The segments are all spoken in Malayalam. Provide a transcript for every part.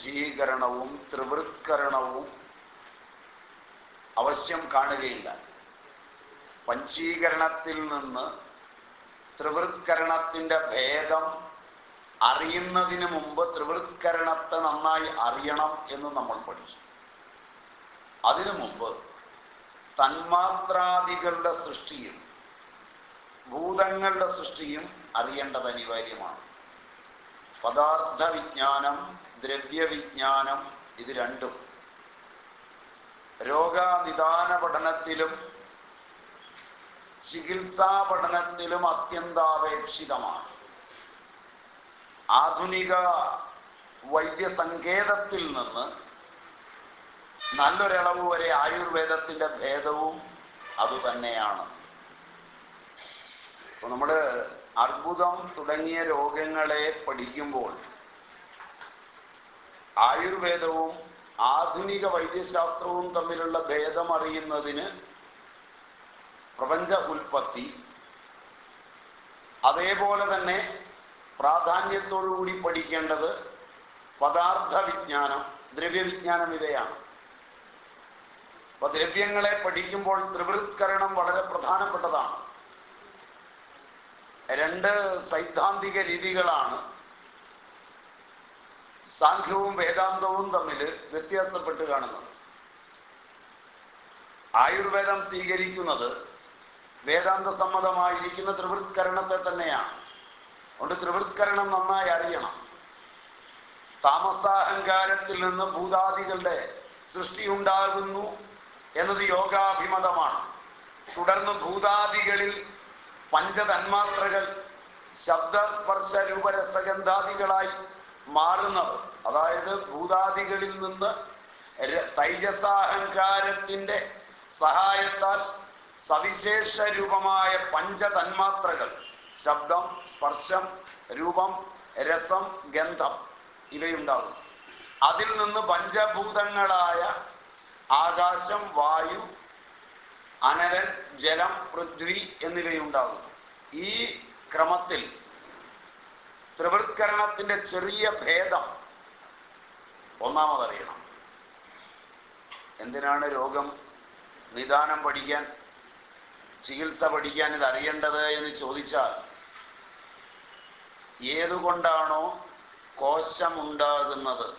പഞ്ചീകരണവും ത്രിവൃത്കരണവും അവശ്യം കാണുകയില്ല. പഞ്ചീകരണത്തിൽ നിന്ന് ത്രിവൃത്കരണത്തിന്റെ ഭേദം അറിയുന്നതിന് മുമ്പ് ത്രിവൃത്കരണത്തെ നന്നായി അറിയണം എന്ന് നമ്മൾ പഠിച്ചു. അതിനു മുമ്പ് തന്മാത്രാദികളുടെ സൃഷ്ടിയും ഭൂതങ്ങളുടെ സൃഷ്ടിയും അറിയേണ്ടത് അനിവാര്യമാണ്. പദാർത്ഥ വിജ്ഞാനം ദ്രവ്യവിജ്ഞാനം ഇത് രണ്ടും. രോഗനിദാന പഠനത്തിലും ചികിത്സാ പഠനത്തിലും അത്യന്താപേക്ഷിതമാണ്. ആധുനിക വൈദ്യസങ്കേതത്തിൽ നിന്ന് നല്ലൊരളവ് വരെ ആയുർവേദത്തിന്റെ ഭേദവും അതുതന്നെയാണ്. നമ്മൾ അർബുദം തുടങ്ങിയ രോഗങ്ങളെ പഠിക്കുമ്പോൾ ആയുർവേദവും ആധുനിക വൈദ്യശാസ്ത്രവും തമ്മിലുള്ള ഭേദം അറിയുന്നതിന് പ്രപഞ്ച ഉൽപ്പത്തി അതേപോലെ തന്നെ പ്രാധാന്യത്തോടുകൂടി പഠിക്കേണ്ടത് പദാർത്ഥ വിജ്ഞാനം ദ്രവ്യവിജ്ഞാനം ഇവയാണ്. അപ്പൊ ദ്രവ്യങ്ങളെ പഠിക്കുമ്പോൾ ത്രിവൃത്കരണം വളരെ പ്രധാനപ്പെട്ടതാണ്. രണ്ട് സൈദ്ധാന്തിക രീതികളാണ് സാഖ്യവും വേദാന്തവും തമ്മിൽ വ്യത്യാസപ്പെട്ട് കാണുന്നത് ആയുർവേദം സ്വീകരിക്കുന്നത് വേദാന്ത സമ്മതമായിരിക്കുന്ന ത്രിവൃത്കരണത്തെ തന്നെയാണ്. അതുകൊണ്ട് ത്രിവൃത്കരണം നന്നായി അറിയണം. താമസാഹങ്കാരത്തിൽ നിന്ന് ഭൂതാദികളുടെ സൃഷ്ടി ഉണ്ടാകുന്നു എന്നത് യോഗാഭിമതമാണ്. തുടർന്ന് ഭൂതാദികളിൽ പഞ്ചതന്മാത്രകൾ ശബ്ദ സ്പർശ രൂപരസഗന്ധാദികളായി മാറുന്നത്. അതായത് ഭൂതാദികളിൽ നിന്ന് തൈജസാഹങ്കാരത്തിന്റെ സഹായത്താൽ സവിശേഷ രൂപമായ പഞ്ചതന്മാത്രകൾ ശബ്ദം സ്പർശം രൂപം രസം ഗന്ധം ഇവയുണ്ടാകും അതിൽ നിന്ന് പഞ്ചഭൂതങ്ങളായ ആകാശം വായു അനരൻ ജലം പൃഥ്വി എന്നിവയുണ്ടാകും ഈ ക്രമത്തിൽ ത്രിവൃത്കരണത്തിന്റെ ചെറിയ ഭേദം ഒന്നാമതറിയണം. എന്തിനാണ് രോഗം? നിദാനം പഠിക്കാൻ ചികിത്സ പഠിക്കാൻ ഇത് അറിയേണ്ടത് എന്ന് ചോദിച്ചാൽ ഏതുകൊണ്ടാണോ കോശമുണ്ടാകുന്നത്?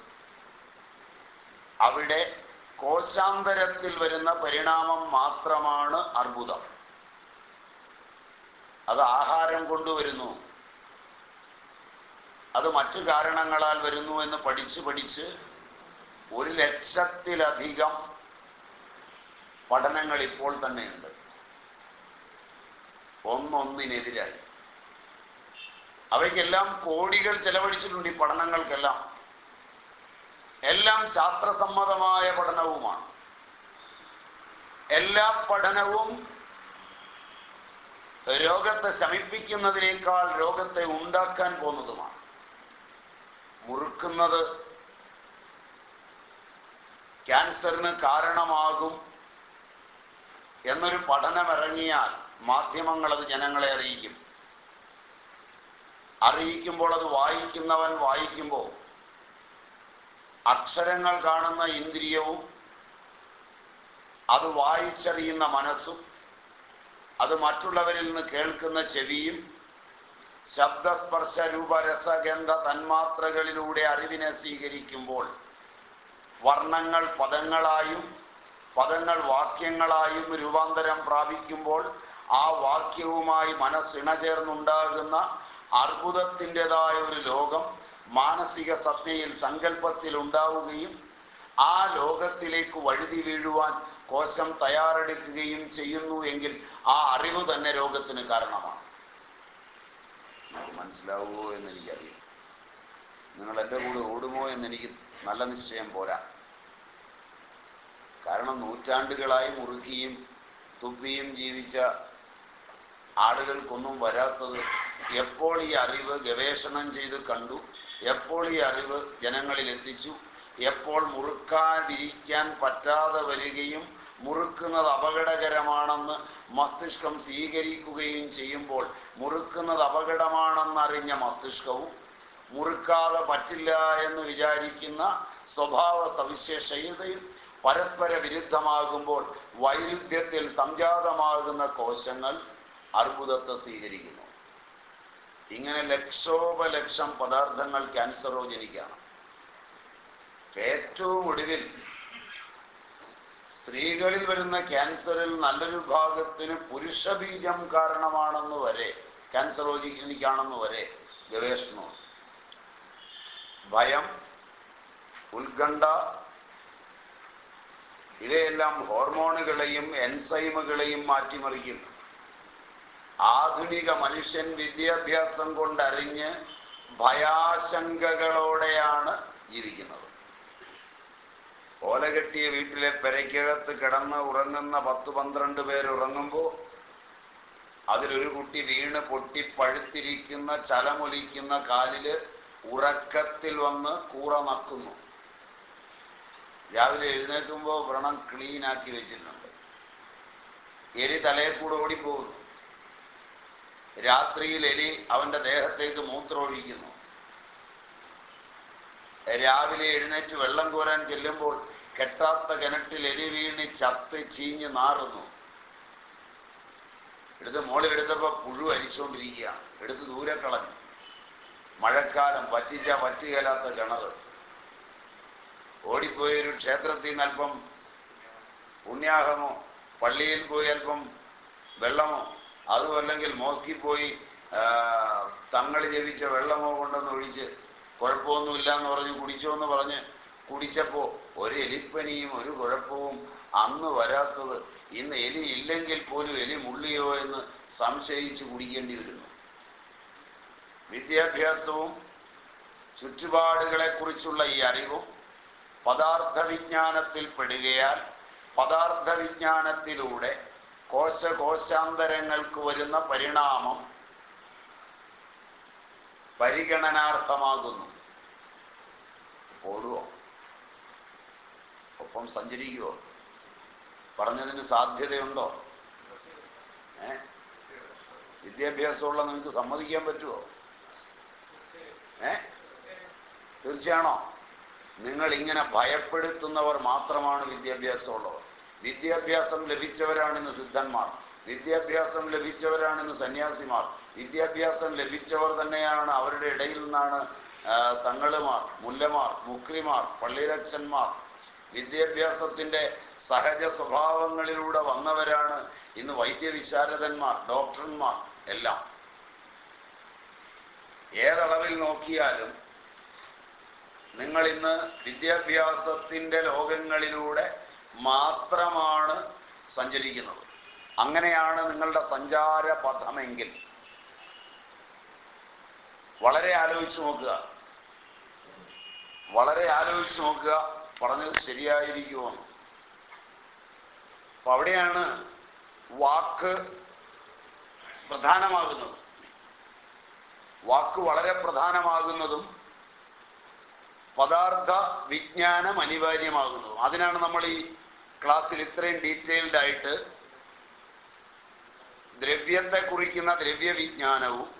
അവിടെ കോശാന്തരത്തിൽ വരുന്ന പരിണാമം മാത്രമാണ് അർബുദം. അത് ആഹാരം കൊണ്ടുവരുന്നു. അത് മറ്റു കാരണങ്ങളാൽ വരുന്നു എന്ന് പഠിച്ച് പഠിച്ച് ഒരു ലക്ഷത്തിലധികം പഠനങ്ങൾ ഇപ്പോൾ തന്നെയുണ്ട്. ഒന്നൊന്നിനെതിരായി. അവയ്ക്കെല്ലാം കോടികൾ ചെലവഴിച്ചിട്ടുണ്ട് ഈ പഠനങ്ങൾക്കെല്ലാം. എല്ലാം ശാസ്ത്രസമ്മതമായ പഠനവുമാണ്. എല്ലാ പഠനവും രോഗത്തെ ശമിപ്പിക്കുന്നതിനേക്കാൾ രോഗത്തെ ഉണ്ടാക്കാൻ പോകുന്നതുമാണ്. മുറുക്കുന്നത് ക്യാൻസറിന് കാരണമാകും എന്നൊരു പഠനമിറങ്ങിയാൽ മാധ്യമങ്ങൾ അത് ജനങ്ങളെ അറിയിക്കും. അറിയിക്കുമ്പോൾ അത് വായിക്കുന്നവൻ വായിക്കുമ്പോൾ അക്ഷരങ്ങൾ കാണുന്ന ഇന്ദ്രിയവും അത് വായിച്ചറിയുന്ന മനസ്സും അത് മറ്റുള്ളവരിൽ നിന്ന് കേൾക്കുന്ന ചെവിയും ശബ്ദസ്പർശ രൂപരസഗന്ധ തന്മാത്രകളിലൂടെ അറിവിനെ സ്വീകരിക്കുമ്പോൾ വർണങ്ങൾ പദങ്ങളായും പദങ്ങൾ വാക്യങ്ങളായും രൂപാന്തരം പ്രാപിക്കുമ്പോൾ ആ വാക്യവുമായി മനസ്സിണചേർന്നുണ്ടാകുന്ന അർബുദത്തിന്റെതായ ഒരു ലോകം മാനസിക സത്യയിൽ സങ്കല്പത്തിൽ ഉണ്ടാവുകയും ആ ലോകത്തിലേക്ക് വഴുതി വീഴുവാൻ കോശം തയ്യാറെടുക്കുകയും ചെയ്യുന്നു എങ്കിൽ ആ അറിവ് തന്നെ രോഗത്തിന് കാരണമാണ്. നിങ്ങൾക്ക് മനസ്സിലാവുമോ എന്ന് എനിക്കറിയാം നിങ്ങൾ എന്റെ കൂടെ ഓടുമോ എന്ന് എനിക്ക് നല്ല നിശ്ചയം പോരാ. കാരണം നൂറ്റാണ്ടുകളായി മുറുക്കിയും തുപ്പിയും ജീവിച്ച ആളുകൾക്കൊന്നും വരാത്തത് എപ്പോൾ ഈ അറിവ് ഗവേഷണം ചെയ്ത് കണ്ടു എപ്പോൾ ഈ അറിവ് ജനങ്ങളിൽ എത്തിച്ചു എപ്പോൾ മുറുക്കാതിരിക്കാൻ പറ്റാതെ വരികയും മുറുക്കുന്നത് അപകടകരമാണെന്ന് മസ്തിഷ്കം സ്വീകരിക്കുകയും ചെയ്യുമ്പോൾ മുറുക്കുന്നത് അപകടമാണെന്നറിഞ്ഞ മസ്തിഷ്കവും മുറുക്കാതെ പറ്റില്ല എന്ന് വിചാരിക്കുന്ന സ്വഭാവ സവിശേഷതയും പരസ്പര വിരുദ്ധമാകുമ്പോൾ വൈരുദ്ധ്യത്തിൽ സംജാതമാകുന്ന കോശങ്ങൾ അർബുദത്തെ സ്വീകരിക്കുന്നു. ഇങ്ങനെ ലക്ഷോപലക്ഷം പദാർത്ഥങ്ങൾ ക്യാൻസറോജനിക്കാണ്. ഏറ്റവും ഒടുവിൽ സ്ത്രീകളിൽ വരുന്ന ക്യാൻസറിൽ നല്ലൊരു ഭാഗത്തിന് പുരുഷബീജം കാരണമാണെന്ന് വരെ ക്യാൻസറോജനിക്കാണെന്ന് വരെ ഗവേഷണം ഭയം ഉത്കണ്ഠ ഇവയെല്ലാം ഹോർമോണുകളെയും എൻസൈമുകളെയും മാറ്റിമറിക്കുന്നു. ആധുനിക മനുഷ്യൻ വിദ്യാഭ്യാസം കൊണ്ടറിഞ്ഞ് ഭയാശങ്കകളോടെയാണ് ജീവിക്കുന്നത്. ഓലകെട്ടിയ വീട്ടിലെ പെരയ്ക്കകത്ത് കിടന്ന് ഉറങ്ങുന്ന പത്ത് പന്ത്രണ്ട് പേര് ഉറങ്ങുമ്പോൾ അതിലൊരു കുട്ടി വീണ് പൊട്ടി പഴുത്തിരിക്കുന്ന ചലമൊലിക്കുന്ന കാലിൽ ഉറക്കത്തിൽ വന്ന് കൂറ നക്കുന്നു രാവിലെ എഴുന്നേൽക്കുമ്പോൾ വ്രണം ക്ലീൻ ആക്കി വെച്ചിട്ടുണ്ട്. എലി തലയെ കൂടെ ഓടിപ്പോകുന്നു. രാത്രിയിൽ എലി അവന്റെ ദേഹത്തേക്ക് മൂത്രമൊഴിക്കുന്നു. രാവിലെ എഴുന്നേറ്റ് വെള്ളം കോരാൻ ചെല്ലുമ്പോൾ കെട്ടാത്ത കിണറ്റിൽ എലി വീണ് ചത്ത് ചീഞ്ഞ് നാറുന്നു. എടുത്ത് മോളിലെടുത്തപ്പോൾ പുഴു അരിച്ചുകൊണ്ടിരിക്കുകയാണ് എടുത്ത് ദൂരെ കളഞ്ഞു. മഴക്കാലം പറ്റിച്ച പറ്റുകയില്ലാത്ത കിണർ ഓടിപ്പോയി ഒരു ക്ഷേത്രത്തിൽ നിന്ന് അല്പം പുണ്യാഹമോ പള്ളിയിൽ പോയി അല്പം വെള്ളമോ അതും മോസ്കി പോയി തങ്ങൾ ജപിച്ച വെള്ളമോ കൊണ്ടെന്ന് ഒഴിച്ച് കുഴപ്പമൊന്നുമില്ല എന്ന് പറഞ്ഞ് കുടിച്ചോ എന്ന് പറഞ്ഞ് കുടിച്ചപ്പോൾ ഒരു എലിപ്പനിയും ഒരു കുഴപ്പവും അന്ന് വരാത്തത്. ഇന്ന് എലി ഇല്ലെങ്കിൽ പോലും എലി മുള്ളിയോ എന്ന് സംശയിച്ചു കുടിക്കേണ്ടി വരുന്നു. വിദ്യാഭ്യാസവും ചുറ്റുപാടുകളെക്കുറിച്ചുള്ള ഈ അറിവും പദാർത്ഥ വിജ്ഞാനത്തിൽ പെടുകയാൽ പദാർത്ഥ വിജ്ഞാനത്തിലൂടെ കോശകോശാന്തരങ്ങൾക്ക് വരുന്ന പരിണാമം പരിഗണനാർത്ഥമാകുന്നു. ഓടുവോ ഒപ്പം സഞ്ചരിക്കുവോ? പറഞ്ഞതിന് സാധ്യതയുണ്ടോ? ഏ? വിദ്യാഭ്യാസമുള്ള നിങ്ങൾക്ക് സമ്മതിക്കാൻ പറ്റുമോ ഏ? തീർച്ചയാണോ? നിങ്ങൾ ഇങ്ങനെ ഭയപ്പെടുത്തുന്നവർ മാത്രമാണ് വിദ്യാഭ്യാസമുള്ളവർ. വിദ്യാഭ്യാസം ലഭിച്ചവരാണിന്ന് സിദ്ധന്മാർ. വിദ്യാഭ്യാസം ലഭിച്ചവരാണിന്ന് സന്യാസിമാർ. വിദ്യാഭ്യാസം ലഭിച്ചവർ തന്നെയാണ് അവരുടെ ഇടയിൽ നിന്നാണ് തങ്ങളുമാർ മുല്ലമാർ മുക്രിമാർ പള്ളിരക്ഷന്മാർ വിദ്യാഭ്യാസത്തിന്റെ സഹജ സ്വഭാവങ്ങളിലൂടെ വന്നവരാണ് ഇന്ന് വൈദ്യവിശാരദന്മാർ ഡോക്ടർമാർ എല്ലാം. ഏതളവിൽ നോക്കിയാലും നിങ്ങൾ ഇന്ന് വിദ്യാഭ്യാസത്തിന്റെ ലോകങ്ങളിലൂടെ മാത്രമാണ് സഞ്ചരിക്കുന്നത്. അങ്ങനെയാണ് നിങ്ങളുടെ സഞ്ചാര പഥമെങ്കിൽ വളരെ ആലോചിച്ച് നോക്കുക. വളരെ ആലോചിച്ച് നോക്കുക. പറഞ്ഞത് ശരിയായിരിക്കുമോ? അപ്പൊ അവിടെയാണ് വാക്ക് പ്രധാനമാകുന്നത്. വാക്ക് വളരെ പ്രധാനമാകുന്നതും പദാർത്ഥ വിജ്ഞാനം അനിവാര്യമാകുന്നതും. അതിനാണ് നമ്മൾ ഈ ക്ലാസ്സിൽ ഇത്രയും ഡീറ്റെയിൽഡ് ആയിട്ട് ദ്രവ്യത്തെ കുറിക്കുന്ന ദ്രവ്യവിജ്ഞാനവും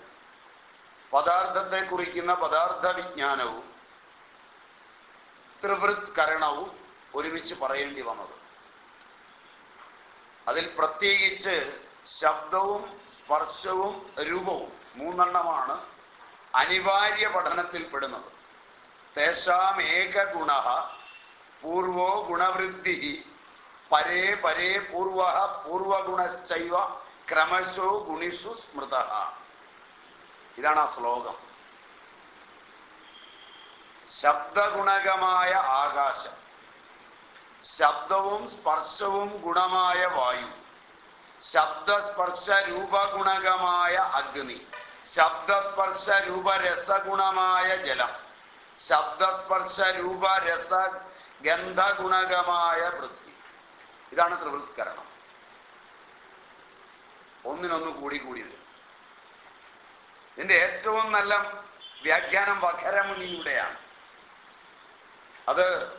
പദാർത്ഥത്തെ കുറിക്കുന്ന പദാർത്ഥ വിജ്ഞാനവും ത്രിവൃത്കരണവും ഒരുമിച്ച് പറയേണ്ടി വന്നത്. അതിൽ പ്രത്യേകിച്ച് ശബ്ദവും സ്പർശവും രൂപവും മൂന്നെണ്ണമാണ് അനിവാര്യ പഠനത്തിൽ പെടുന്നത്. തേശാം ഏക ഗുണ പൂർവോ ഗുണവൃദ്ധി പരേ പരേ പൂർവ പൂർവഗുണശ്ചൈവ ക്രമശോ ഗുണിഷു സ്മൃത. ഇതാണ് ആ ശ്ലോകം. ശബ്ദഗുണകമായ ആകാശം. ശബ്ദവും സ്പർശവും ഗുണമായ വായു. ശബ്ദസ്പർശ രൂപഗുണകമായ അഗ്നി. ശബ്ദസ്പർശ രൂപരസഗുണമായ ജലം. ശബ്ദസ്പർശ രൂപരസ ഗന്ധഗുണകമായ പൃഥ്വി ഇതാണ് ത്രിവൃത്കരണം ഒന്നിനൊന്ന് കൂടി കൂടി വരും. ഇതിന്റെ ഏറ്റവും നല്ല വ്യാഖ്യാനം വഖരമുനിയുടെയാണ്. അത്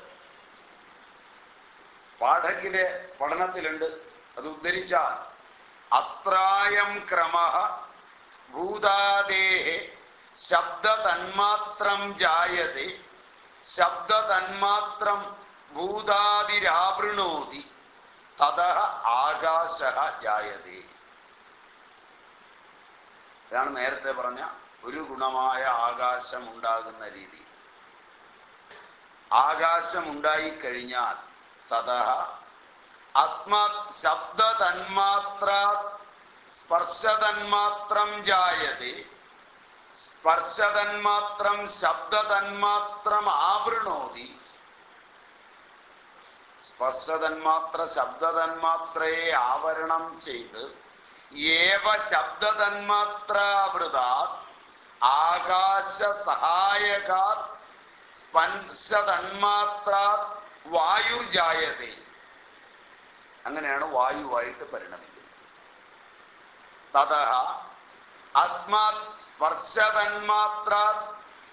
പാഠകിന്റെ പഠനത്തിലുണ്ട്. അത് ഉദ്ധരിച്ചാൽ അത്രായം ക്രമ ഭൂതാദേഹ ശബ്ദ തന്മാത്രം ജായതേ. ശബ്ദ തന്മാത്രം ഭൂതാതിരാവൃണോതി. തത ആകാശ ജായതേ. ഇതാണ് നേരത്തെ പറഞ്ഞ ഒരു ഗുണമായ ആകാശം ഉണ്ടാകുന്ന രീതി. ആകാശം ഉണ്ടായിക്കഴിഞ്ഞാൽ തത അസ്മത് ശബ്ദ തന്മാത്ര സ്പർശതന്മാത്രം ജായതേ. സ്പർശതന്മാത്രം ശബ്ദതന്മാത്രം ആവൃണോതി. സ്പർശതന്മാത്ര ശബ്ദതന്മാത്രയെ ആവരണം ചെയ്ത് ഏവ ശബ്ദതന്മാത്രാവൃതാ ആകാശ സഹായകാ സ്പർശതന്മാത്ര വായുർജായതേ അങ്ങനെയാണ് വായുവായിട്ട് പരിണമിക്കുന്നത്. തഥ അസ്മാത് സ്പർശതന്മാത്ര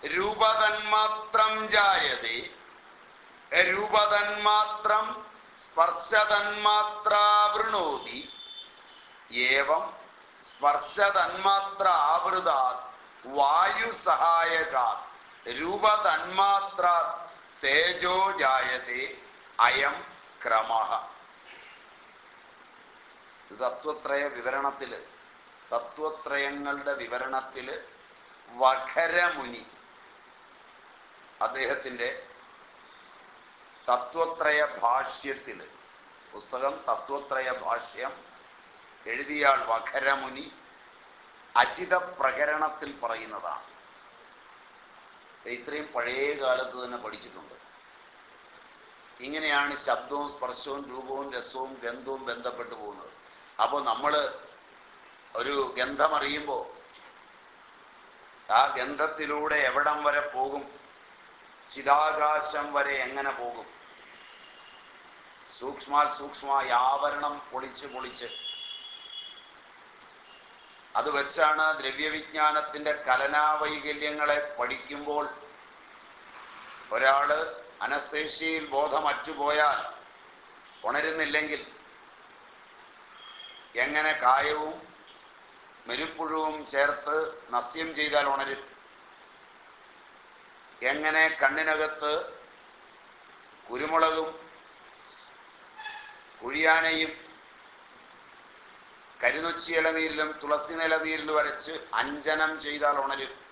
രൂപതന്മാത്രം ജായതേ. രൂപതന്മാത്രം സ്പർശതന്മാത്ര വൃണോതി. ഏവം സ്പർശതന്മാത്ര ആവൃതാത് വായുസഹായകാത് രൂപതന്മാത്ര തേജോ ജായതേ അയം ക്രമ തത്വത്രയ വിവരണത്തിൽ തത്വത്രയങ്ങളുടെ വിവരണത്തിൽ വഖരമുനി അദ്ദേഹത്തിന്റെ തത്വത്രയ ഭാഷ്യത്തിൽ പുസ്തകം തത്വത്രയ ഭാഷ്യം എഴുതിയാൽ വഖരമുനി അചിത പ്രകരണത്തിൽ പറയുന്നതാണ്. ഇത്രയും പഴയ കാലത്ത് തന്നെ പഠിച്ചിട്ടുണ്ട്. ഇങ്ങനെയാണ് ശബ്ദവും സ്പർശവും രൂപവും രസവും ഗന്ധവും ബന്ധപ്പെട്ടു പോകുന്നത്. അപ്പോൾ നമ്മൾ ഒരു ഗന്ധമറിയുമ്പോൾ ആ ഗന്ധത്തിലൂടെ എവിടം വരെ പോകും? ചിതാകാശം വരെ എങ്ങനെ പോകും? സൂക്ഷ്മാൽ സൂക്ഷ്മ ആവരണം പൊളിച്ച് പൊളിച്ച് അത് വെച്ചാണ് ദ്രവ്യവിജ്ഞാനത്തിന്റെ കലനാവൈകല്യങ്ങളെ പഠിക്കുമ്പോൾ ഒരാൾ അനസ്തേഷ്യയിൽ ബോധം അറ്റുപോയാൽ ഉണരുന്നില്ലെങ്കിൽ എങ്ങനെ കായവും മെരുപ്പുഴുവും ചേർത്ത് നസ്യം ചെയ്താൽ ഉണരും? എങ്ങനെ കണ്ണിനകത്ത് കുരുമുളകും കുഴിയാനയും കരിനൊച്ചി ഇളനീരിലും തുളസി നിലനീരിലും വരച്ച് അഞ്ജനം ചെയ്താൽ ഉണരും.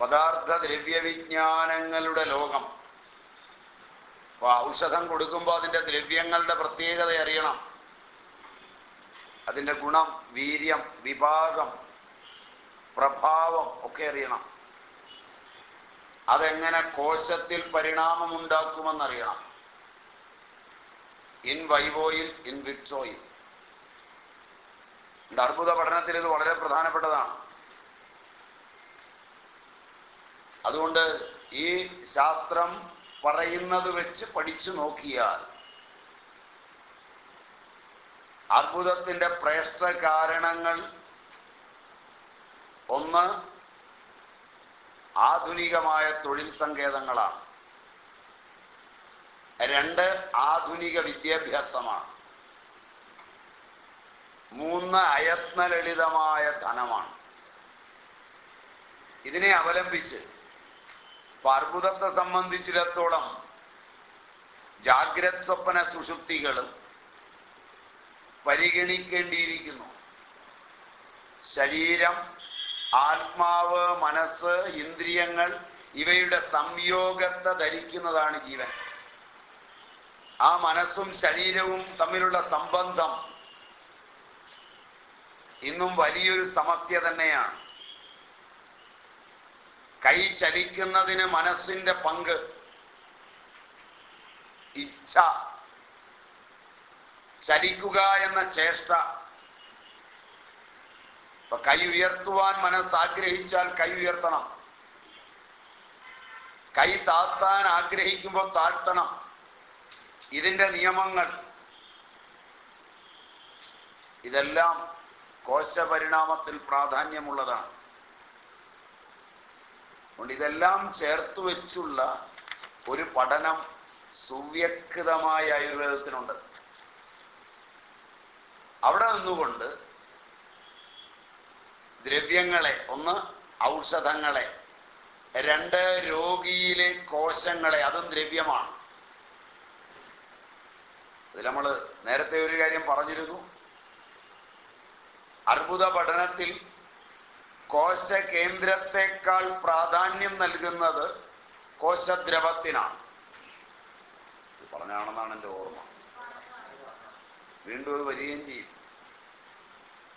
പദാർത്ഥ ദ്രവ്യവിജ്ഞാനങ്ങളുടെ ലോകം. അപ്പൊ ഔഷധം കൊടുക്കുമ്പോൾ അതിന്റെ ദ്രവ്യങ്ങളുടെ പ്രത്യേകത അറിയണം. അതിന്റെ ഗുണം വീര്യം വിഭാഗം പ്രഭാവം ഒക്കെ അറിയണം. അതെങ്ങനെ കോശത്തിൽ പരിണാമമുണ്ടാക്കുമെന്നറിയണം. ഇൻ വൈവോയിൽ ഇൻ വിട്രോയിൽ അർബുദ പഠനത്തിൽ ഇത് വളരെ പ്രധാനപ്പെട്ടതാണ്. അതുകൊണ്ട് ഈ ശാസ്ത്രം പറയുന്നത് വെച്ച് പഠിച്ചു നോക്കിയാൽ അർബുദത്തിന്റെ പ്രേഷ്ട കാരണങ്ങൾ ഒന്ന് ആധുനികമായ തൊഴിൽ സങ്കേതങ്ങളാണ്. രണ്ട് ആധുനിക വിദ്യാഭ്യാസമാണ്. മൂന്ന് അയത്നലളിതമായ ധനമാണ്. ഇതിനെ അവലംബിച്ച് അർബുദത്തെ സംബന്ധിച്ചിടത്തോളം ജാഗ്രത് സ്വപ്ന സുഷുപ്തികളും പരിഗണിക്കേണ്ടിയിരിക്കുന്നു. ശരീരം ആത്മാവ് മനസ്സ് ഇന്ദ്രിയങ്ങൾ ഇവയുടെ സംയോഗത്തെ ധരിക്കുന്നതാണ് ജീവൻ. ആ മനസ്സും ശരീരവും തമ്മിലുള്ള സംബന്ധം ഇന്നും വലിയൊരു സമസ്യ തന്നെയാണ്. കൈ ചലിക്കുന്നതിന് മനസ്സിന്റെ പങ്ക് ഇച്ഛ ചലിക്കുക എന്ന ചേഷ്ട. ഇപ്പൊ കൈ ഉയർത്തുവാൻ മനസ്സാഗ്രഹിച്ചാൽ കൈ ഉയർത്തണം. കൈ താത്താൻ ആഗ്രഹിക്കുമ്പോൾ താഴ്ത്തണം. ഇതിന്റെ നിയമങ്ങൾ. ഇതെല്ലാം കോശപരിണാമത്തിൽ പ്രാധാന്യമുള്ളതാണ്. അതുകൊണ്ട് ഇതെല്ലാം ചേർത്ത് വെച്ചുള്ള ഒരു പഠനം സുവ്യക്തമായ ആയുർവേദത്തിനുണ്ട്. അവിടെ നിന്നുകൊണ്ട് ദ്രവ്യങ്ങളെ ഒന്ന് ഔഷധങ്ങളെ രണ്ട് രോഗിയിലെ കോശങ്ങളെ അതും ദ്രവ്യമാണ്. ഇതിൽ നമ്മൾ നേരത്തെ ഒരു കാര്യം പറഞ്ഞിരുന്നു. അർബുദ പഠനത്തിൽ കോശ കേന്ദ്രത്തെക്കാൾ പ്രാധാന്യം നൽകുന്നത് കോശദ്രവത്തിനാണ്. പറഞ്ഞാണെന്നാണ് എന്റെ ഓർമ്മ. വീണ്ടും അത് വരികയും ചെയ്യും.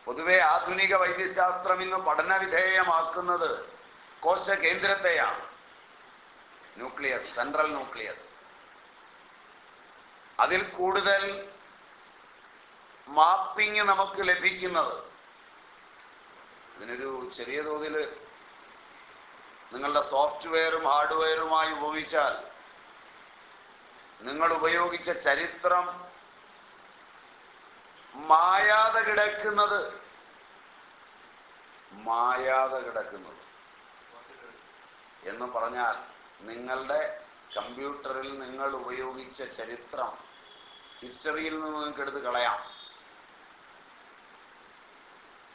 പൊതുവെ ആധുനിക വൈദ്യശാസ്ത്രം ഇന്ന് പഠനവിധേയമാക്കുന്നത് കോശ കേന്ദ്രത്തെയാണ് ന്യൂക്ലിയസ് സെൻട്രൽ ന്യൂക്ലിയസ്. അതിൽ കൂടുതൽ മാപ്പിംഗ് നമുക്ക് ലഭിക്കുന്നത് ഇതിനൊരു ചെറിയ തോതിൽ നിങ്ങളുടെ സോഫ്റ്റ്വെയറും ഹാർഡ്വെയറുമായി ഉപയോഗിച്ചാൽ നിങ്ങൾ ഉപയോഗിച്ച ചരിത്രം മായാതെ കിടക്കുന്നത് മായാതെ കിടക്കുന്നത്. എന്ന് പറഞ്ഞാൽ നിങ്ങളുടെ കമ്പ്യൂട്ടറിൽ നിങ്ങൾ ഉപയോഗിച്ച ചരിത്രം ഹിസ്റ്ററിയിൽ നിന്ന് നിങ്ങൾക്ക് എടുത്ത് കളയാം.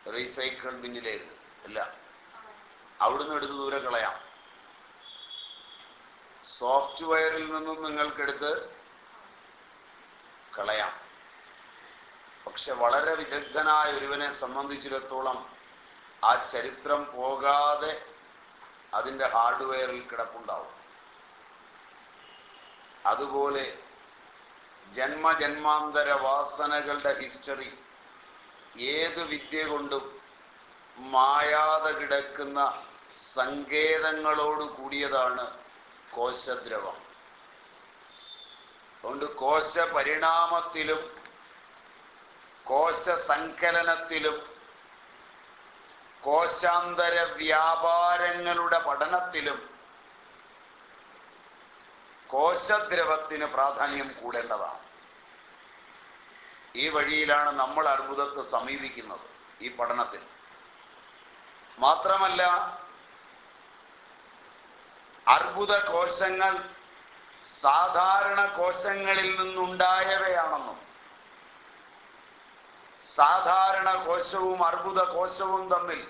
റീസൈക്കിൾ ബിന്നിലേക്ക് അല്ല. അവിടുന്ന് എടുത്ത് ദൂരെ കളയാം. സോഫ്റ്റ്വെയറിൽ നിന്നും നിങ്ങൾക്കെടുത്ത് കളയാം. പക്ഷെ വളരെ വിദഗ്ധനായ ഒരുവനെ സംബന്ധിച്ചിടത്തോളം ആ ചരിത്രം പോകാതെ അതിന്റെ ഹാർഡ്വെയറിൽ കിടപ്പുണ്ടാവും. അതുപോലെ ജന്മജന്മാന്തര വാസനകളുടെ ഹിസ്റ്ററി ഏത് വിദ്യ കൊണ്ടും മായാതെ കിടക്കുന്ന സങ്കേതങ്ങളോട് കൂടിയതാണ് കോശദ്രവം. അതുകൊണ്ട് കോശ പരിണാമത്തിലും കോശ സങ്കലനത്തിലും കോശാന്തര വ്യാപാരങ്ങളുടെ പഠനത്തിലും കോശദ്രവത്തിന് പ്രാധാന്യം കൂടേണ്ടതാണ്. ഈ വഴിയിലാണ് നമ്മൾ അർബുദത്തെ സമീപിക്കുന്നത് ഈ പഠനത്തിൽ. മാത്രമല്ല അർബുദ കോശങ്ങൾ സാധാരണ കോശങ്ങളിൽ നിന്നുണ്ടായവയാണെന്നും സാധാരണ കോശവും അർബുദ കോശവും തമ്മിൽ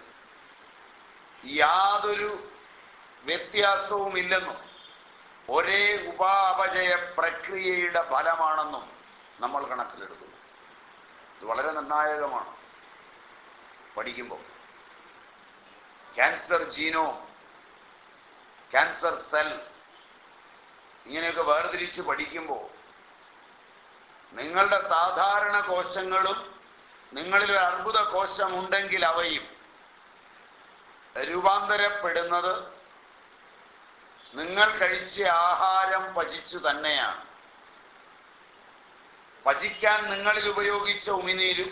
യാതൊരു വ്യത്യാസവുമില്ലെന്നും ഒരേ ഉപാപചയ പ്രക്രിയയുടെ ഫലമാണെന്നും നമ്മൾ കണക്കിലെടുക്കുന്നു. ഇത് വളരെ നിർണായകമാണ് പഠിക്കുമ്പോൾ. ക്യാൻസർ ജീനോ ക്യാൻസർ സെൽ ഇങ്ങനെയൊക്കെ വേർതിരിച്ച് പഠിക്കുമ്പോൾ നിങ്ങളുടെ സാധാരണ കോശങ്ങളും നിങ്ങളിൽ ഒരു അർബുദ കോശമുണ്ടെങ്കിൽ അവയും രൂപാന്തരപ്പെടുന്നത് നിങ്ങൾ കഴിച്ച ആഹാരം പചിച്ചു തന്നെയാണ്. പചിക്കാൻ നിങ്ങളിൽ ഉപയോഗിച്ച ഉമിനീരും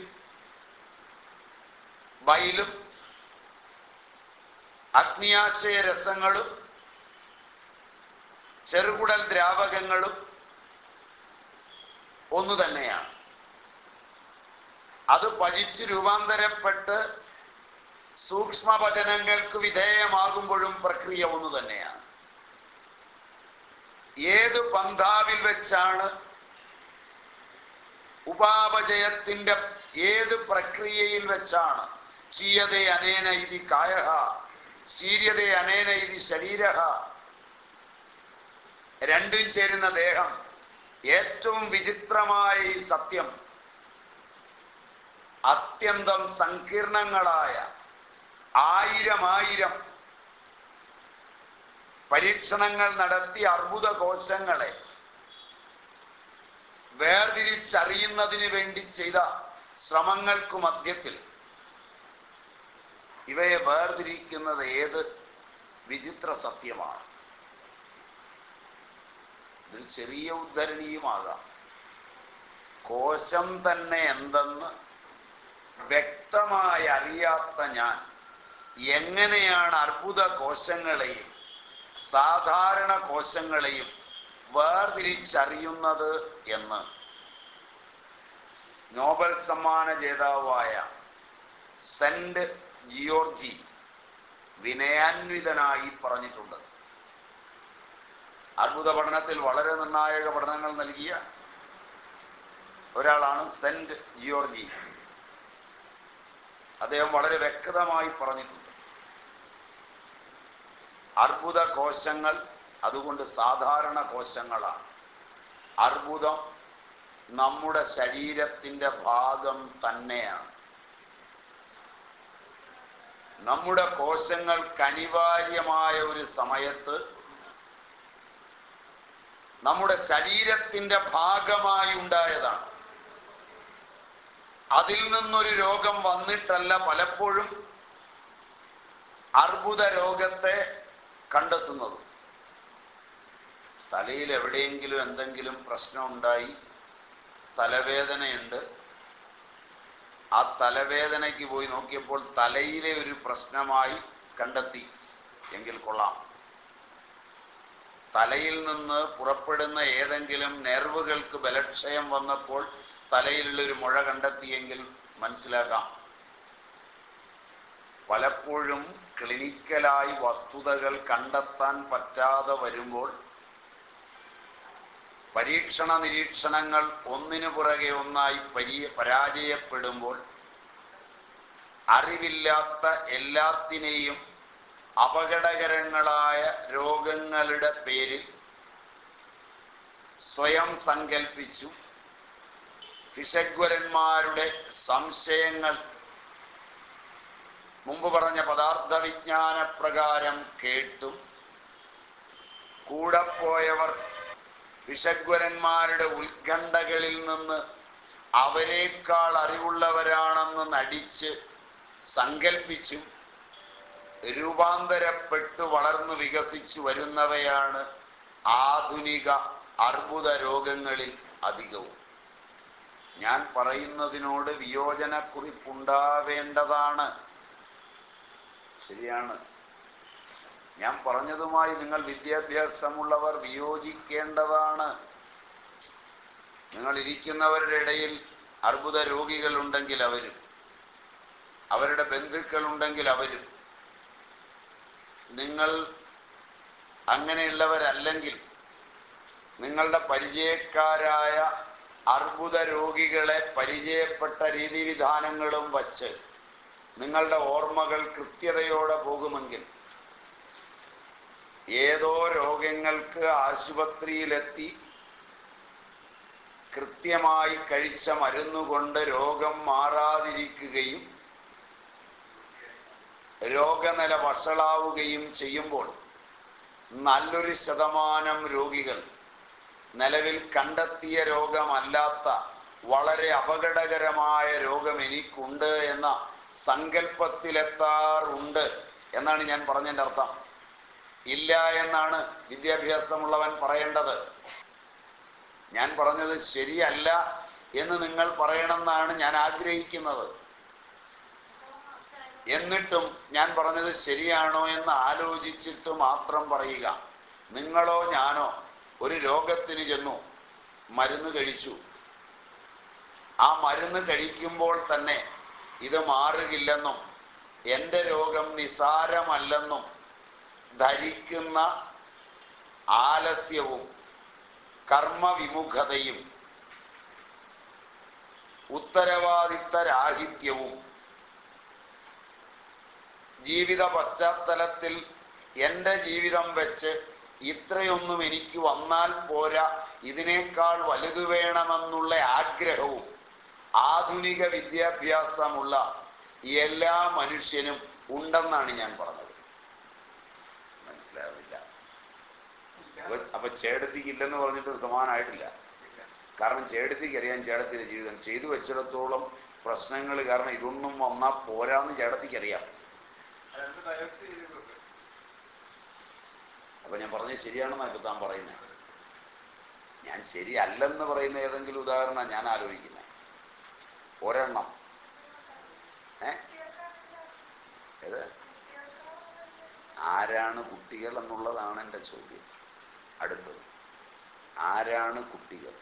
ബൈലും അഗ്നിയാശയ രസങ്ങളും ചെറുകുടൽ ദ്രാവകങ്ങളും ഒന്നു തന്നെയാണ്. അത് പചിച്ച് രൂപാന്തരപ്പെട്ട് സൂക്ഷ്മപചനങ്ങൾക്ക് വിധേയമാകുമ്പോഴും പ്രക്രിയ ഒന്നു തന്നെയാണ്. ഏത് പന്ഥാവിൽ വെച്ചാണ് ഉപാപചയത്തിന്റെ ഏത് പ്രക്രിയയിൽ വെച്ചാണ്? ചീയതേ അനേന ഇതി കായ സീര്യതേ അനേന ഇതി ശരീര രണ്ടും ചേരുന്ന ദേഹം ഏറ്റവും വിചിത്രമായ ഈ സത്യം അത്യന്തം സങ്കീർണങ്ങളായ ആയിരം ആയിരം പരീക്ഷണങ്ങൾ നടത്തി അർബുദ കോശങ്ങളെ വേർതിരിച്ചറിയുന്നതിന് വേണ്ടി ചെയ്ത ശ്രമങ്ങൾക്ക് മധ്യത്തിൽ ഇവയെ വേർതിരിക്കുന്നത് ഏത് വിചിത്ര സത്യമാണ്? ഇതിൽ ചെറിയ ഉദ്ധരണിയുമാകാം. കോശം തന്നെ എന്തെന്ന് വ്യക്തമായി അറിയാത്ത ഞാൻ എങ്ങനെയാണ് അർബുദ കോശങ്ങളെയും സാധാരണ കോശങ്ങളെയും വേർതിരിച്ചറിയുന്നത് എന്ന്. നോബൽ സമ്മാന ജേതാവായ സെന്റ് ജിയോർജി വിനയാന്വിതനായി പറഞ്ഞിട്ടുണ്ട്. അത്ഭുത പഠനത്തിൽ വളരെ നിർണായക പഠനങ്ങൾ നൽകിയ ഒരാളാണ് സെന്റ് ജിയോർജി. അദ്ദേഹം വളരെ വ്യക്തമായി പറഞ്ഞിട്ടുണ്ട്. അർബുദ കോശങ്ങൾ അതുകൊണ്ട് സാധാരണ കോശങ്ങളാണ്. അർബുദം നമ്മുടെ ശരീരത്തിന്റെ ഭാഗം തന്നെയാണ്. നമ്മുടെ കോശങ്ങൾക്ക് അനിവാര്യമായ ഒരു സമയത്ത് നമ്മുടെ ശരീരത്തിന്റെ ഭാഗമായി ഉണ്ടായതാണ്. അതിൽ നിന്നൊരു രോഗം വന്നിട്ടല്ല പലപ്പോഴും അർബുദ രോഗത്തെ കണ്ടെത്തുന്നത്. തലയിൽ എവിടെയെങ്കിലും എന്തെങ്കിലും പ്രശ്നമുണ്ടായി തലവേദനയുണ്ട് ആ തലവേദനയ്ക്ക് പോയി നോക്കിയപ്പോൾ തലയിലെ ഒരു പ്രശ്നമായി കണ്ടെത്തി എങ്കിൽ കൊള്ളാം. തലയിൽ നിന്ന് പുറപ്പെടുന്ന ഏതെങ്കിലും നെർവുകൾക്ക് ബലക്ഷയം വന്നപ്പോൾ തലയിലുള്ള ഒരു മുഴ കണ്ടെത്തിയെങ്കിൽ മനസ്സിലാക്കാം. പലപ്പോഴും ക്ലിനിക്കലായി വസ്തുതകൾ കണ്ടെത്താൻ പറ്റാതെ വരുമ്പോൾ പരീക്ഷണ നിരീക്ഷണങ്ങൾ ഒന്നിനു പുറകെ ഒന്നായി പരീ പരാജയപ്പെടുമ്പോൾ അറിവില്ലാത്ത എല്ലാത്തിനെയും അപകടകരങ്ങളായ രോഗങ്ങളുടെ പേരിൽ സ്വയം സങ്കൽപ്പിച്ചു വിഷഗ്വരന്മാരുടെ സംശയങ്ങൾ. മുമ്പ് പറഞ്ഞ പദാർത്ഥ വിജ്ഞാനപ്രകാരം കേട്ടും കൂടെ പോയവർ വിഷഗ്വരന്മാരുടെ ഉത്കണ്ഠകളിൽ നിന്ന് അവരെക്കാൾ അറിവുള്ളവരാണെന്ന് നടിച്ച് സങ്കൽപ്പിച്ചും രൂപാന്തരപ്പെട്ട് വളർന്നു വികസിച്ചു വരുന്നവയാണ് ആധുനിക അർബുദ രോഗങ്ങളിൽ അധികവും. ഞാൻ പറയുന്നതിനോട് വിയോജനക്കുറിപ്പുണ്ടാവേണ്ടതാണ്. ശരിയാണ്. ഞാൻ പറഞ്ഞതുമായി നിങ്ങൾ വിദ്യാഭ്യാസമുള്ളവർ വിയോജിക്കേണ്ടതാണ്. നിങ്ങൾ ഇരിക്കുന്നവരുടെ ഇടയിൽ അർബുദ രോഗികളുണ്ടെങ്കിൽ അവരും അവരുടെ ബന്ധുക്കളുണ്ടെങ്കിൽ അവരും. നിങ്ങൾ അങ്ങനെയുള്ളവരല്ലെങ്കിൽ നിങ്ങളുടെ പരിചയക്കാരായ അർബുദ രോഗികളെ പരിചയപ്പെട്ട രീതിവിധാനങ്ങളും വച്ച് നിങ്ങളുടെ ഓർമ്മകൾ കൃത്യതയോടെ പോകുമെങ്കിൽ ഏതോ രോഗങ്ങൾക്ക് ആശുപത്രിയിലെത്തി കൃത്യമായി കഴിച്ച മരുന്നുകൊണ്ട് രോഗം മാറാതിരിക്കുകയും രോഗനില വഷളാവുകയും ചെയ്യുമ്പോൾ നല്ലൊരു ശതമാനം രോഗികൾ നിലവിൽ കണ്ടെത്തിയ രോഗമല്ലാത്ത വളരെ അപകടകരമായ രോഗം എനിക്കുണ്ട് എന്ന സങ്കല്പത്തിലെത്താറുണ്ട് എന്നാണ് ഞാൻ പറഞ്ഞതിന്റെ അർത്ഥം. ഇല്ല എന്നാണ് വിദ്യാഭ്യാസമുള്ളവൻ പറയേണ്ടത്. ഞാൻ പറഞ്ഞത് ശരിയല്ല എന്ന് നിങ്ങൾ പറയണമെന്നാണ് ഞാൻ ആഗ്രഹിക്കുന്നത്. എന്നിട്ടും ഞാൻ പറഞ്ഞത് ശരിയാണോ എന്ന് ആലോചിച്ചിട്ട് മാത്രം പറയുക. നിങ്ങളോ ഞാനോ ഒരു രോഗത്തിന് ചെന്നു മരുന്ന് കഴിച്ചു. ആ മരുന്ന് കഴിക്കുമ്പോൾ തന്നെ ഇത് മാറുകില്ലെന്നും എന്റെ രോഗം നിസാരമല്ലെന്നും ധരിക്കുന്ന ആലസ്യവും കർമ്മവിമുഖതയും ഉത്തരവാദിത്തരാഹിത്യവും ജീവിത പശ്ചാത്തലത്തിൽ എന്റെ ജീവിതം വെച്ച് ഇത്രയൊന്നും എനിക്ക് വന്നാൽ പോരാ ഇതിനേക്കാൾ വലുത് വേണമെന്നുള്ള ആഗ്രഹവും ആധുനിക വിദ്യാഭ്യാസമുള്ള എല്ലാ മനുഷ്യനും ഉണ്ടെന്നാണ് ഞാൻ പറഞ്ഞത്. മനസ്സിലാവില്ല. അപ്പൊ- ചേടത്തിക്ക് ഇല്ലെന്ന് പറഞ്ഞിട്ട് സമാനമായിട്ടില്ല കാരണം ചേടത്തിക്ക് അറിയാൻ ചേടത്തിന്റെ ജീവിതം. ചെയ്തു വെച്ചിടത്തോളം പ്രശ്നങ്ങൾ കാരണം ഇതൊന്നും വന്നാൽ പോരാന്ന് ചേടത്തിക്ക് അറിയാം അപ്പൊ ഞാൻ പറഞ്ഞത് ശരിയാണെന്നാണ് ഇപ്പൊ താൻ പറയുന്നത് ഞാൻ ശരിയല്ലെന്ന് പറയുന്ന ഏതെങ്കിലും ഉദാഹരണം ഞാൻ ആലോചിക്കുന്നത് ഒരെണ്ണം. ഏ? ഏത്? ആരാണ് കുട്ടികൾ എന്നുള്ളതാണ് എന്റെ ചോദ്യം. അടുത്തത് ആരാണ് കുട്ടികൾ?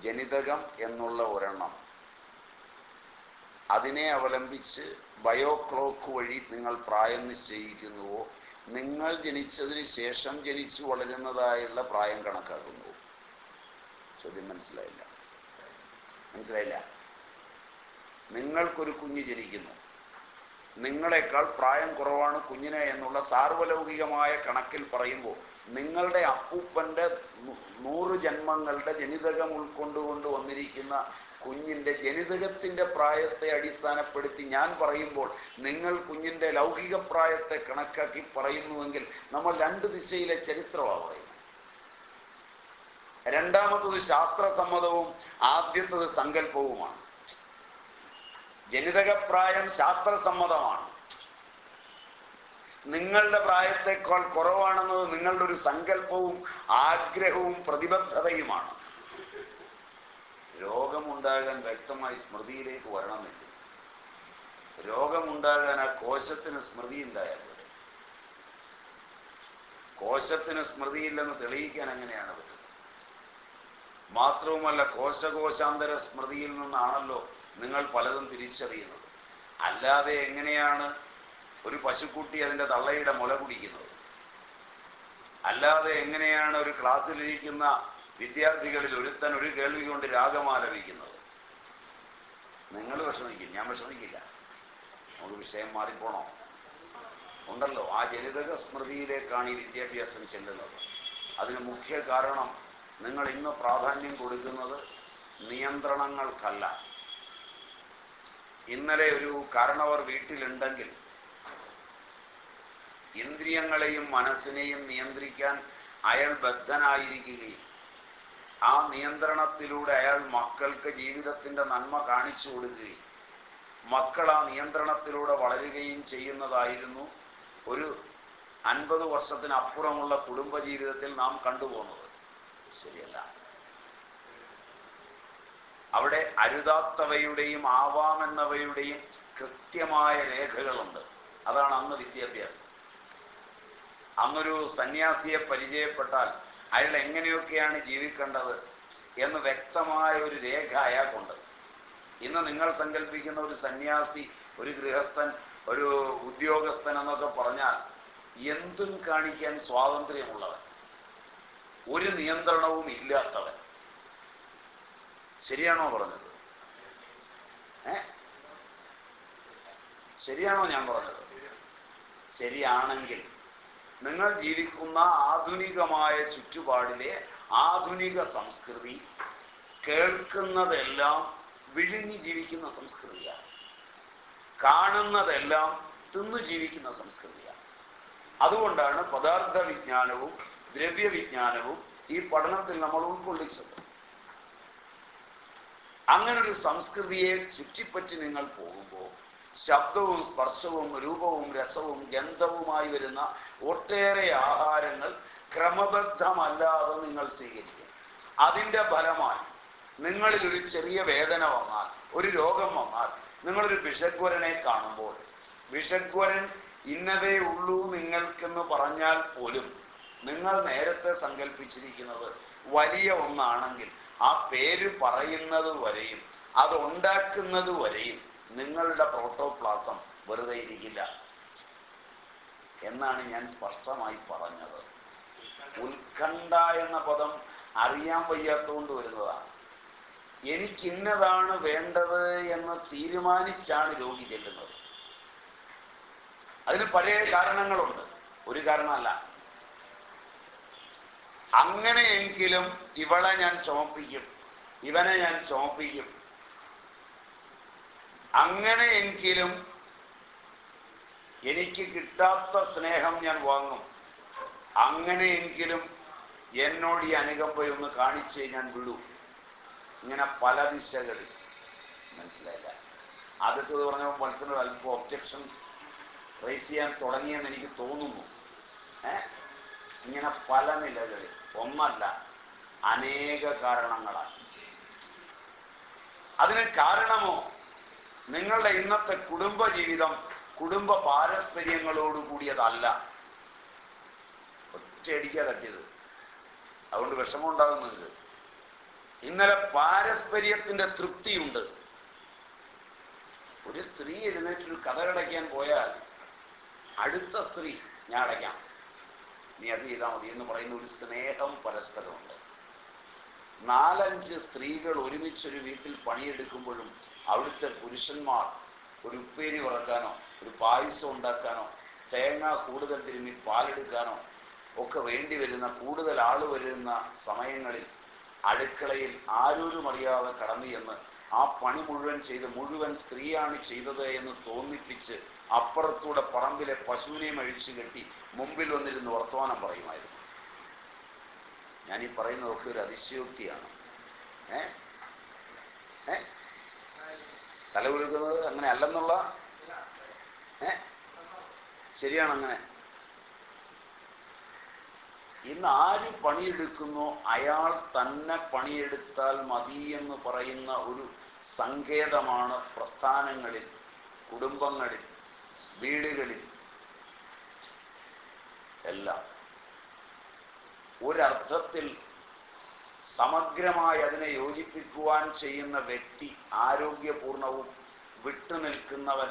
ജനിതകം എന്നുള്ള ഒരെണ്ണം. അതിനെ അവലംബിച്ച് ബയോക്ലോക്ക് വഴി നിങ്ങൾ പ്രായം നിശ്ചയിക്കുന്നുവോ? നിങ്ങൾ ജനിച്ചതിന് ശേഷം ജനിച്ചു വളരുന്നതായുള്ള പ്രായം കണക്കാക്കുന്നു. ചോദ്യം മനസ്സിലായില്ല? മനസ്സിലായില്ല? നിങ്ങൾക്കൊരു കുഞ്ഞ് ജനിക്കുന്നു. നിങ്ങളെക്കാൾ പ്രായം കുറവാണ് കുഞ്ഞിനെ എന്നുള്ള സാർവലൗകികമായ കണക്കിൽ പറയുമ്പോൾ നിങ്ങളുടെ അപ്പൂപ്പന്റെ നൂറ് ജന്മങ്ങളുടെ ജനിതകം ഉൾക്കൊണ്ടുകൊണ്ട് വന്നിരിക്കുന്ന കുഞ്ഞിന്റെ ജനിതകത്തിന്റെ പ്രായത്തെ അടിസ്ഥാനപ്പെടുത്തി ഞാൻ പറയുമ്പോൾ നിങ്ങൾ കുഞ്ഞിന്റെ ലൗകിക പ്രായത്തെ കണക്കാക്കി പറയുന്നുവെങ്കിൽ നമ്മൾ രണ്ട് ദിശയിലെ ചരിത്രമാണ് പറയുന്നത്. രണ്ടാമത്തത് ശാസ്ത്രസമ്മതവും ആദ്യത്തത് സങ്കല്പവുമാണ്. ജനിതകപ്രായം ശാസ്ത്രസമ്മതമാണ്. നിങ്ങളുടെ പ്രായത്തെക്കാൾ കുറവാണെന്നത് നിങ്ങളുടെ ഒരു സങ്കല്പവും ആഗ്രഹവും പ്രതിബദ്ധതയുമാണ്. രോഗമുണ്ടാകാൻ വ്യക്തമായി സ്മൃതിയിലേക്ക് വരണമെന്നില്ല രോഗമുണ്ടാകാൻ ആ കോശത്തിന് സ്മൃതി ഉണ്ടായാൽ പോലെ കോശത്തിന് സ്മൃതിയില്ലെന്ന് തെളിയിക്കാൻ അങ്ങനെയാണ് പറ്റുന്നത്? മാത്രവുമല്ല കോശകോശാന്തര സ്മൃതിയിൽ നിന്നാണല്ലോ നിങ്ങൾ പലതും തിരിച്ചറിയുന്നത്. അല്ലാതെ എങ്ങനെയാണ് ഒരു പശുക്കുട്ടി അതിന്റെ തള്ളയുടെ മുല കുടിക്കുന്നത്? അല്ലാതെ എങ്ങനെയാണ് ഒരു ക്ലാസ്സിലിരിക്കുന്ന വിദ്യാർത്ഥികളിൽ ഒരുത്തൻ ഒരു കേൾവി കൊണ്ട് രാഗമാലപിക്കുന്നത്? നിങ്ങൾ വിഷമിക്കും ഞാൻ വിഷമിക്കില്ല. നമുക്ക് വിഷയം മാറിപ്പോണോ? ഉണ്ടല്ലോ ആ ജനിതക സ്മൃതിയിലേക്കാണ് ഈ വിദ്യാഭ്യാസം ചെല്ലുന്നത്. അതിന് മുഖ്യ കാരണം നിങ്ങൾ ഇന്ന് പ്രാധാന്യം കൊടുക്കുന്നത് നിയന്ത്രണങ്ങൾക്കല്ല. ഇന്നലെ ഒരു കാരണവർ വീട്ടിലുണ്ടെങ്കിൽ ഇന്ദ്രിയങ്ങളെയും മനസ്സിനെയും നിയന്ത്രിക്കാൻ അയാൾ ബദ്ധനായിരിക്കുകയും ആ നിയന്ത്രണത്തിലൂടെ അയാൾ മക്കൾക്ക് ജീവിതത്തിന്റെ നന്മ കാണിച്ചു കൊടുക്കുകയും മക്കൾ ആ നിയന്ത്രണത്തിലൂടെ വളരുകയും ചെയ്യുന്നതായിരുന്നു ഒരു അൻപത് വർഷത്തിനപ്പുറമുള്ള കുടുംബജീവിതത്തിൽ നാം കണ്ടുപോകുന്നത്. ശരിയല്ല. അവിടെ അരുതാത്തവയുടെയും ആവാമെന്നവയുടെയും കൃത്യമായ രേഖകളുണ്ട്. അതാണ് അന്ന് വിദ്യാഭ്യാസം. അന്നൊരു സന്യാസിയെ പരിചയപ്പെട്ടാൽ അയാൾ എങ്ങനെയൊക്കെയാണ് ജീവിക്കേണ്ടത് എന്ന് വ്യക്തമായ ഒരു രേഖ അയാൾക്കുണ്ട്. ഇന്ന് നിങ്ങൾ സങ്കല്പിക്കുന്ന ഒരു സന്യാസി ഒരു ഗൃഹസ്ഥൻ ഒരു ഉദ്യോഗസ്ഥൻ എന്നൊക്കെ പറഞ്ഞാൽ എന്തും കാണിക്കാൻ സ്വാതന്ത്ര്യമുള്ളവൻ. ഒരു നിയന്ത്രണവും ഇല്ലാത്തവൻ. ശരിയാണോ പറഞ്ഞത്? ഏ? ശരിയാണോ ഞാൻ പറഞ്ഞത്? ശരിയാണെങ്കിൽ നിങ്ങൾ ജീവിക്കുന്ന ആധുനികമായ ചുറ്റുപാടിലെ ആധുനിക സംസ്കൃതി കേൾക്കുന്നതെല്ലാം വിഴുങ്ങി ജീവിക്കുന്ന സംസ്കൃതിയാണ്. കാണുന്നതെല്ലാം തിന്നു ജീവിക്കുന്ന സംസ്കൃതിയാണ്. അതുകൊണ്ടാണ് പദാർത്ഥ വിജ്ഞാനവും ദ്രവ്യവിജ്ഞാനവും ഈ പഠനത്തിൽ നമ്മൾ ഉൾക്കൊള്ളിച്ചത്. അങ്ങനൊരു സംസ്കൃതിയെ ചുറ്റിപ്പറ്റി നിങ്ങൾ പോകുമ്പോൾ ശബ്ദവും സ്പർശവും രൂപവും രസവും ഗന്ധവുമായി വരുന്ന ഒട്ടേറെ ആഹാരങ്ങൾ ക്രമബദ്ധമല്ലാതെ നിങ്ങൾ സ്വീകരിക്കും. അതിന്റെ ഫലമായി നിങ്ങളിൽ ഒരു ചെറിയ വേദന വന്നാൽ ഒരു രോഗം വന്നാൽ നിങ്ങളൊരു വിഷഗ്വരനെ കാണുമ്പോൾ വിഷഗ്വരൻ ഇന്നതേ ഉള്ളൂ നിങ്ങൾക്കെന്ന് പറഞ്ഞാൽ പോലും നിങ്ങൾ നേരത്തെ സങ്കല്പിച്ചിരിക്കുന്നത് വലിയ ഒന്നാണെങ്കിൽ ആ പേര് പറയുന്നത് വരെയും അത് ഉണ്ടാക്കുന്നത് വരെയും നിങ്ങളുടെ പ്രോട്ടോപ്ലാസം വെറുതെ ഇരിക്കില്ല. എന്നാണ് ഞാൻ സ്പഷ്ടമായി പറഞ്ഞത്. ഉത്കണ്ഠ എന്ന പദം അറിയാൻ വയ്യാത്തതുകൊണ്ട് വരുന്നതാണ്. എനിക്കിന്നതാണ് വേണ്ടത് എന്ന് തീരുമാനിച്ചാണ് രോഗി ചെല്ലുന്നത്. അതിന് പല കാരണങ്ങളുണ്ട്. ഒരു കാരണമല്ല. അങ്ങനെയെങ്കിലും ഇവളെ ഞാൻ ചോപ്പിക്കും ഇവനെ ഞാൻ ചോപ്പിക്കും അങ്ങനെയെങ്കിലും എനിക്ക് കിട്ടാത്ത സ്നേഹം ഞാൻ വാങ്ങും. അങ്ങനെയെങ്കിലും എന്നോട് ഈ അനുകമ്പയൊന്ന് കാണിച്ചേ ഞാൻ വിടൂ. ഇങ്ങനെ പല ദിശകളിൽ. മനസ്സിലായില്ല? ആദ്യത്തേത് പറഞ്ഞപ്പോൾ മനസ്സിനൊരു അല്പം ഒബ്ജക്ഷൻ റേസ് ചെയ്യാൻ തുടങ്ങിയെന്ന് എനിക്ക് തോന്നുന്നു. ഏ? ഇങ്ങനെ പല നിലകളിൽ ഒന്നല്ല അനേക കാരണങ്ങളാണ് അതിന് കാരണമോ? നിങ്ങളുടെ ഇന്നത്തെ കുടുംബ ജീവിതം കുടുംബ പാരസ്പര്യങ്ങളോട് കൂടിയതല്ല. ഒറ്റയടിക്കാ തട്ടിയത്. അതുകൊണ്ട് വിഷമം ഉണ്ടാകുന്നുണ്ട് ഇന്നലെ പാരസ്പര്യത്തിന്റെ തൃപ്തിയുണ്ട്. ഒരു സ്ത്രീ എഴുന്നേറ്റൊരു കഥ അടയ്ക്കാൻ പോയാൽ അടുത്ത സ്ത്രീ ഞാൻ അടയ്ക്കാം. നീ അത് ചെയ്താൽ മതി എന്ന് പറയുന്ന ഒരു സ്നേഹം പരസ്പരമുണ്ട്. നാലഞ്ച് സ്ത്രീകൾ ഒരുമിച്ചൊരു വീട്ടിൽ പണിയെടുക്കുമ്പോഴും അവിടുത്തെ പുരുഷന്മാർ ഒരു ഉപ്പേരി വറക്കാനോ ഒരു പായസം ഉണ്ടാക്കാനോ തേങ്ങ കൂടുതൽ തിരുമ്മി പാലെടുക്കാനോ ഒക്കെ വേണ്ടി വരുന്ന കൂടുതൽ ആൾ വരുന്ന സമയങ്ങളിൽ അടുക്കളയിൽ ആരോരും അറിയാതെ കടന്നു എന്ന് ആ പണി മുഴുവൻ ചെയ്ത് മുഴുവൻ സ്ത്രീയാണ് ചെയ്തത് എന്ന് തോന്നിപ്പിച്ച് അപ്പുറത്തൂടെ പറമ്പിലെ പശുവിനെയും അഴിച്ചു കെട്ടി മുമ്പിൽ വന്നിരുന്ന് വർത്തമാനം പറയുമായിരുന്നു. ഞാൻ ഈ പറയുന്നതൊക്കെ ഒരു അതിശയോക്തിയാണ്. ഏ? ഏ? തലകുലുക്കുന്നത് അങ്ങനെ അല്ലെന്നുള്ള? ഏ? ശരിയാണ് അങ്ങനെ. ഇന്ന് ആര് പണിയെടുക്കുന്നു? അയാൾ തന്നെ പണിയെടുത്താൽ മതി എന്ന് പറയുന്ന ഒരു സങ്കേതമാണ് പ്രസ്ഥാനങ്ങളിൽ കുടുംബങ്ങളിൽ വീടുകളിൽ. എല്ലാം ഒരർത്ഥത്തിൽ സമഗ്രമായി അതിനെ യോജിപ്പിക്കുവാൻ ചെയ്യുന്ന വ്യക്തി ആരോഗ്യപൂർണവും വിട്ടുനിൽക്കുന്നവൻ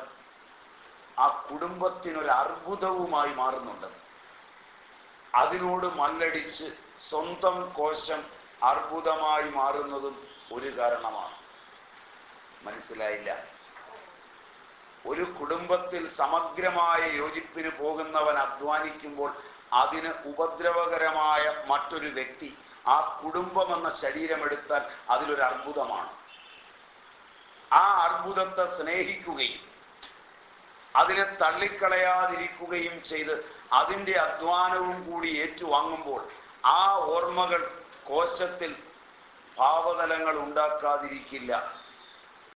ആ കുടുംബത്തിനൊരു അർബുദവുമായി മാറുന്നുണ്ട്. അതിനോട് മല്ലടിച്ച് സ്വന്തം കോശം അർബുദമായി മാറുന്നതും ഒരു കാരണമാണ്. മനസ്സിലായില്ല? ഒരു കുടുംബത്തിൽ സമഗ്രമായ യോജിപ്പിന് പോകുന്നവൻ അധ്വാനിക്കുമ്പോൾ അതിന് ഉപദ്രവകരമായ മറ്റൊരു വ്യക്തി ആ കുടുംബം എന്ന ശരീരമെടുത്താൽ അതിലൊരു അർബുദമാണ്. ആ അർബുദത്തെ സ്നേഹിക്കുകയും അതിനെ തള്ളിക്കളയാതിരിക്കുകയും ചെയ്ത് അതിന്റെ അധ്വാനവും കൂടി ഏറ്റുവാങ്ങുമ്പോൾ ആ ഓർമ്മകൾ കോശത്തിൽ ഭാവതലങ്ങൾ ഉണ്ടാക്കാതിരിക്കില്ല.